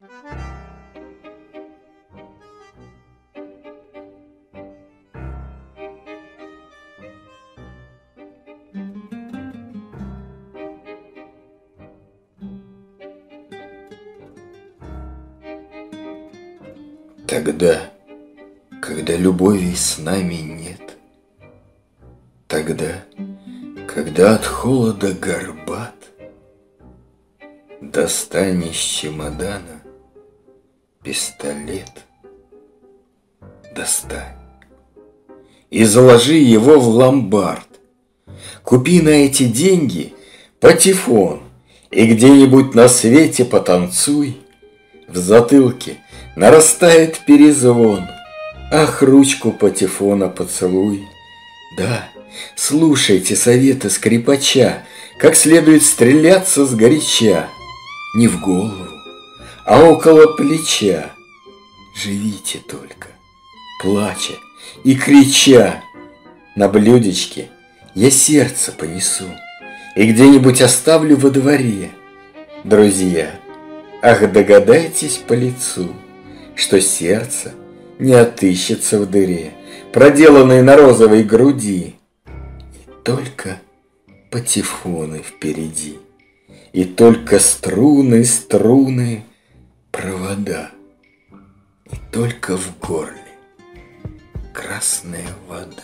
Тогда, когда любови с нами нет, Тогда, когда от холода горбат, Достань из чемодана пистолет. Достань и заложи его в ломбард. Купи на эти деньги патефон И где-нибудь на свете потанцуй. В затылке нарастает перезвон. Ах, ручку патефона поцелуй. Да, слушайте советы скрипача, Как следует стреляться с горяча. Не в голову, а около плеча. Живите только, плача и крича. На блюдечке я сердце понесу И где-нибудь оставлю во дворе. Друзья, ах, догадайтесь по лицу, Что сердце не отыщется в дыре, Проделанной на розовой груди. И только патефоны впереди, И только струны, струны, провода, И только в горле красная вода.